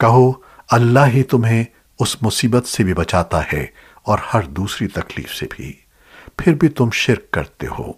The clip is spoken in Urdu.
کہو، اللہ ہی تمہیں اس مصیبت سے بھی بچاتا ہے اور ہر دوسری تکلیف سے بھی۔ پھر بھی تم شرک کرتے ہو۔